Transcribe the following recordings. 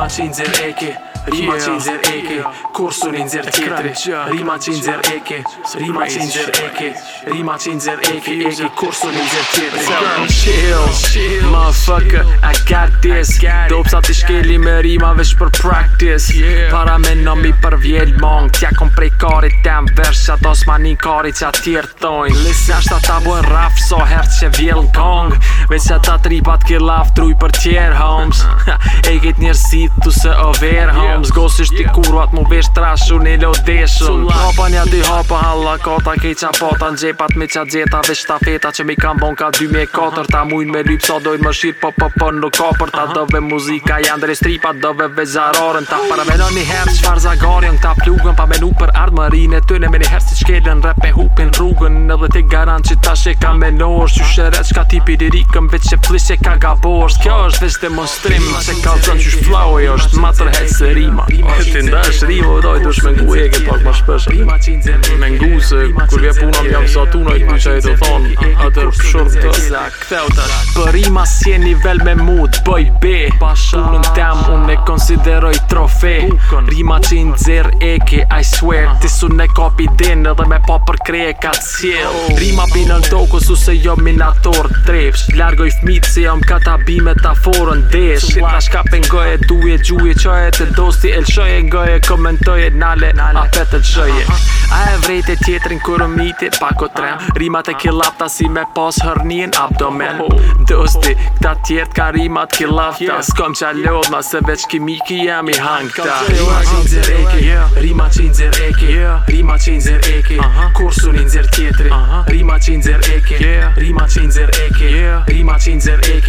machines in Eki Rima që në eke Kursur zër tjetëri Rima që në eke Rima që në eke Rima që në eke Eke kursur zër tjetëri Rima chill, motherfucker, I got this që në zërë eke Rima që në zërë eke Rima që për zërë eke Rima që në zërë eke Rima që në zërë eke Rima që në zërë eke Rima që në zërë eke Rima që në zërë eke Rima që në zërë eke Rima që në zërë eke në eke që në zërë eke yeah. më zgosisht si yeah. kuru atë mu vesh trashu një lodeshën deshën so, like. Hapa një di hapa halla kota kej qa pata në gjepat me qa gjeta dhe shtafeta që mi kam bon ka 2004 uh -huh. Ta muin me lyp sa dojnë më shirë për po, për po, për po, në kapër Ta uh -huh. dëve muzika i andre stripa dëve vezararën Ta para me në një herë që farë zagarion këta plugën Pa me nuk për ardë më rinë të në me një herë si qkelën e hupin rrugën edhe te garant që tash e ka me lorë Qy shërët ka ti rikëm veç që plis e ka gabor Kjo është veç demonstrim Se ka zon qysh flau e është ma tërhet se rima që ti ndash rima Doj të është me ngu e ke pak ma shpesh Me ngu se kur vje puna m'jam sa E kdu që e të thonë A të rëpëshurë të Për rima si e nivel me mood Bëj be punën në tem konsideroj trofe Rima që i ndzir e ke, I swear Ti su ne kopi din edhe me pa përkrej e ka cjell oh. Rima binë në toku su se jo minator trefsh Largoj fmit se jo m'ka ta bi metaforën desh Shit ta shkape ngoje e duje, gjuje, qoje e të dosti El shoje nga e komentoje, nale, a petë të shoje A e vrejt tjetrin kërë miti, pak o trem Rima të kilapta si me pas hërnin abdomen oh. Dosti, këta tjetë ka rimat kilapta Skom qa lodma se veç kimi miki jam i hangë këta Rima qenë zër eki Rima qenë zër eki Rima qenë zër eki Kursun i nëzër tjetëri Rima qenë zër eki Rima qenë zër eki Rima qenë zër eki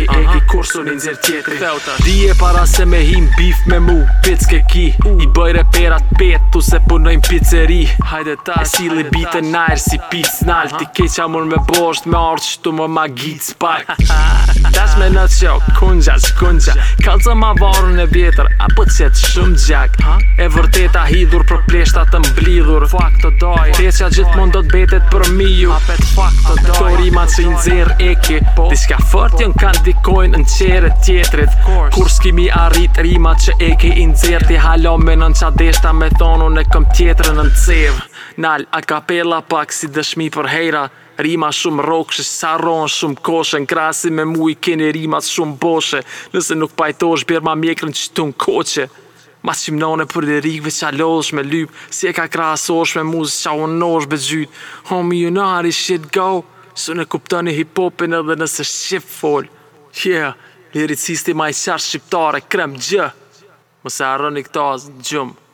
kursu një nëzirë tjetëri Dije para se me him bif me mu Pits ke ki I bëj reperat pet Tu se punojnë pizzeri E si li bitë si pizz nalt Ti ke qa mur me bosht me orë që tu më ma gitë spark Dash me në qo kundja që kundja ma varu në vjetër A për po qëtë shumë gjak E vërteta hidhur për pleshtat të mblidhur Fuck të doj Te gjithë mund do të betet për miju Apet fuck të doj që i nëzir eki po Diska fort jën kanë dikojnë në qere tjetrit Kur s'kimi arrit rima që eki i nëzir Ti halo me nën qa deshta me thonu në këm tjetrën në cev Nal, a kapela pak si dëshmi për hejra Rima shumë rokshë që saron shumë koshë Në krasi me mui keni rimat shumë boshe Nëse nuk pajtojsh bjerë ma mjekrën që tunë koqë Ma qimnone për dhe rikve që a lodhësh me lyp Si e ka krasosh me muzë që a be gjyt Homie, you know how this shit go së në kuptoni hip-hopin edhe nëse shqip fol. Yeah, liricisti ma i qarë shqiptare, krem gjë. Mëse arroni këta asë gjumë.